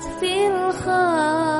في الخاطر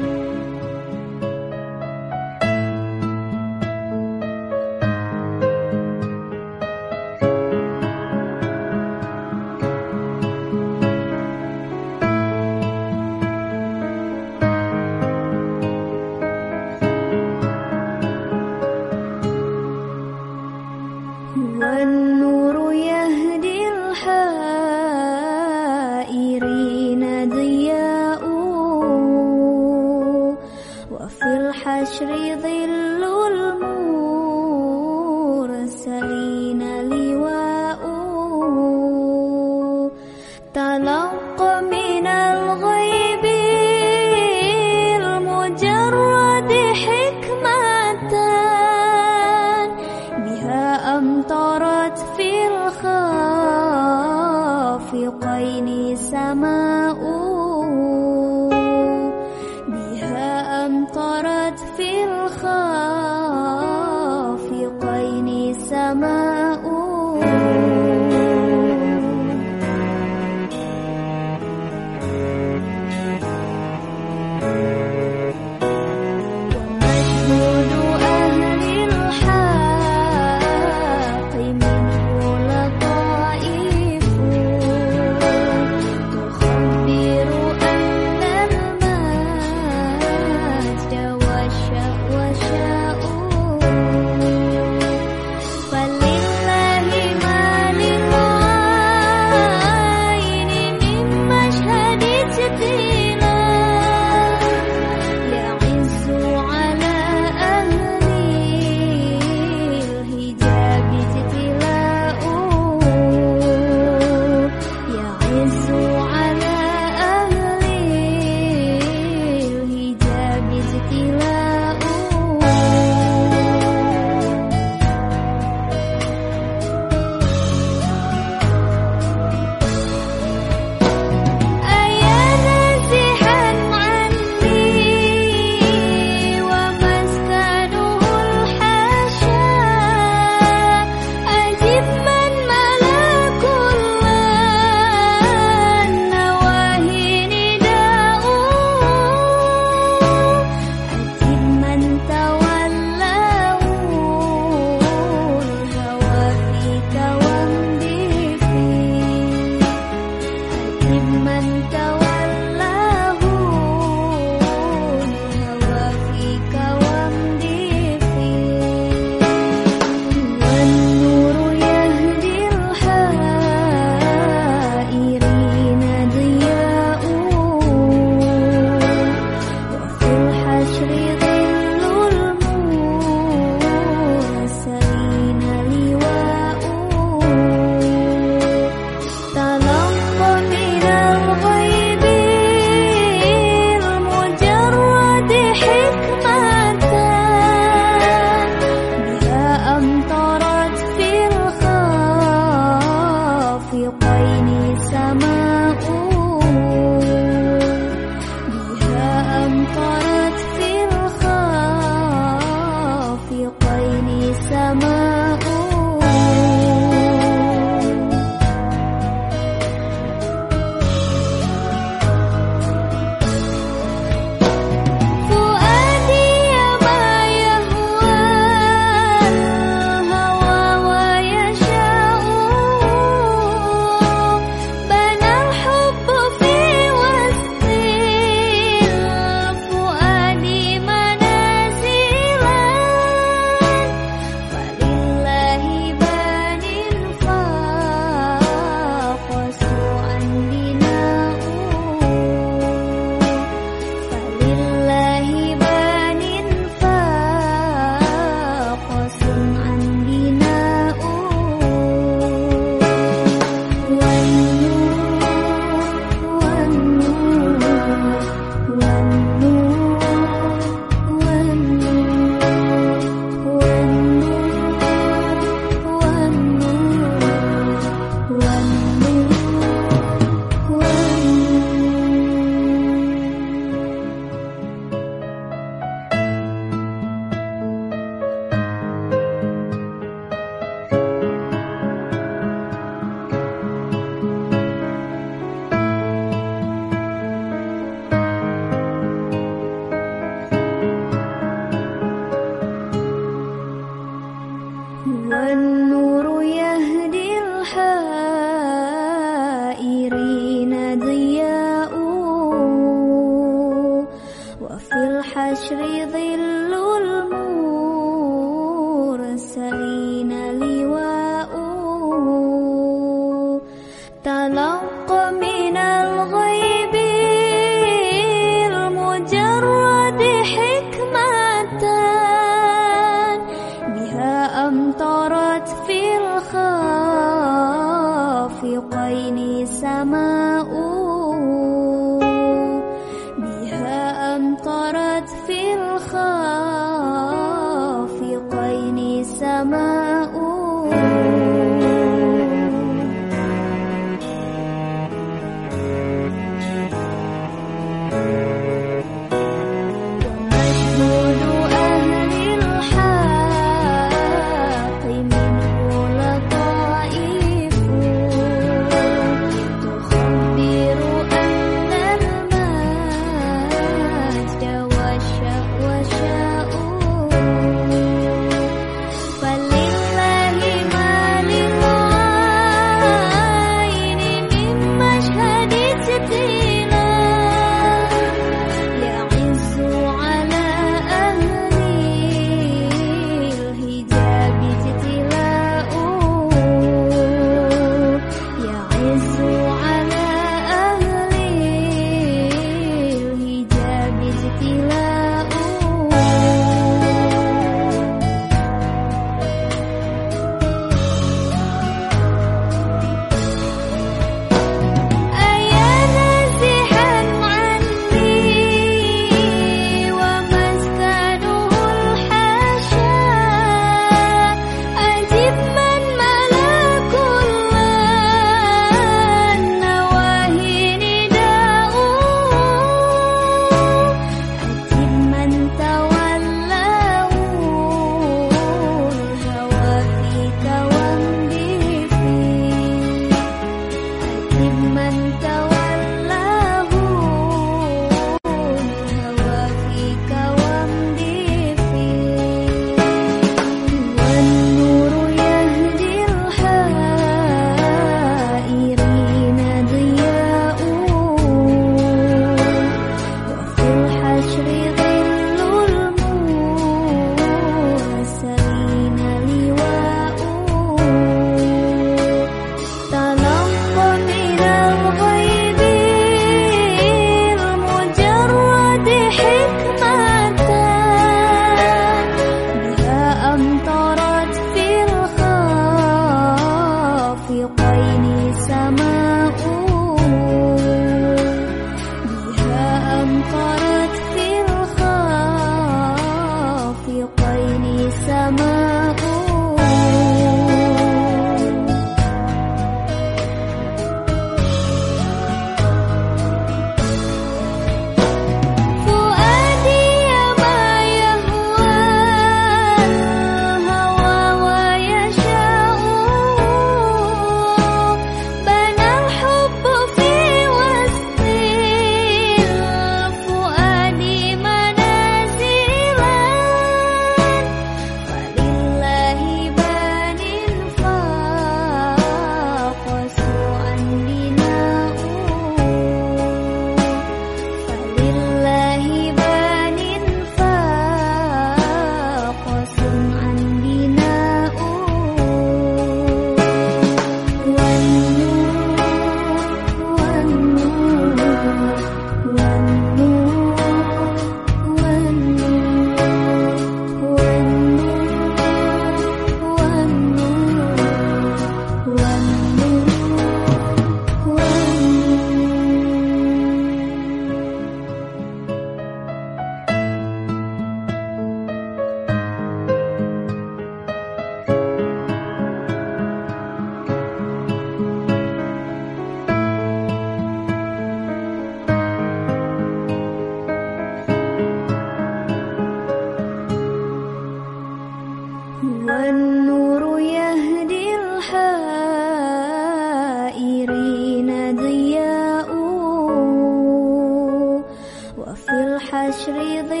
श्रीदे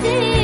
dear.